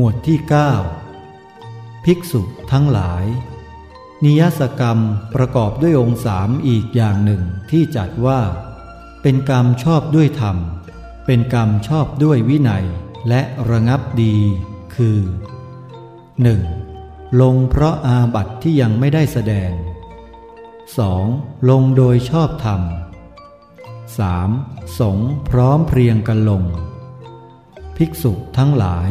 หมวดที่ 9 ภิกษุทั้งหลาย นิยสกรรมประกอบด้วยองค์สามอีกอย่างหนึ่งที่จัดว่า เป็นกรรมชอบด้วยธรรม เป็นกรรมชอบด้วยวินัยและระงับดีคือ 1. ลงเพราะอาบัติที่ยังไม่ได้แสดง 2. ลงโดยชอบธรรม 3. สงพร้อมเพรียงกันลง ภิกษุทั้งหลาย